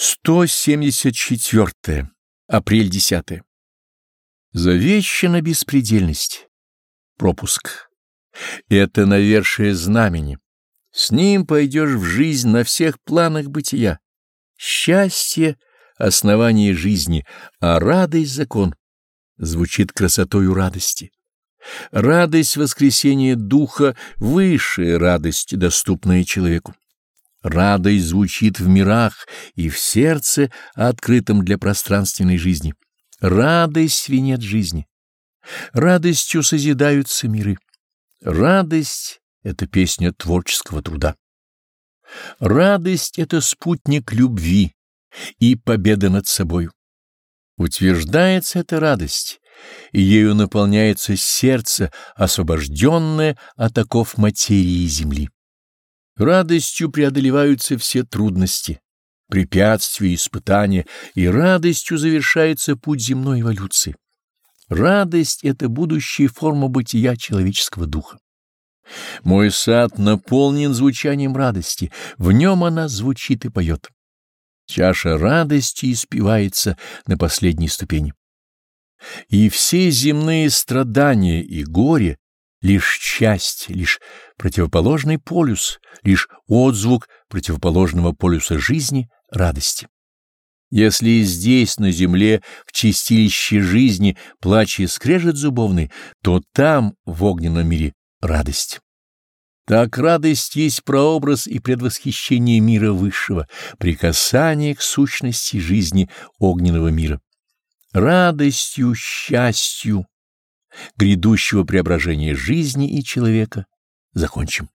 174. Апрель 10. Завещана беспредельность. Пропуск. Это навершие знамени. С ним пойдешь в жизнь на всех планах бытия. Счастье — основание жизни, а радость — закон. Звучит красотою радости. Радость воскресения духа — высшая радость, доступная человеку. Радость звучит в мирах и в сердце, открытом для пространственной жизни. Радость — венец жизни. Радостью созидаются миры. Радость — это песня творческого труда. Радость — это спутник любви и победа над собою. Утверждается эта радость, и ею наполняется сердце, освобожденное от оков материи земли. Радостью преодолеваются все трудности, препятствия испытания, и радостью завершается путь земной эволюции. Радость — это будущая форма бытия человеческого духа. Мой сад наполнен звучанием радости, в нем она звучит и поет. Чаша радости испевается на последней ступени. И все земные страдания и горе лишь часть, лишь противоположный полюс, лишь отзвук противоположного полюса жизни, радости. Если здесь, на земле, в чистилище жизни, плач и скрежет зубовный, то там, в огненном мире, радость. Так радость есть прообраз и предвосхищение мира высшего, прикасание к сущности жизни огненного мира. Радостью, счастью, грядущего преображения жизни и человека закончим.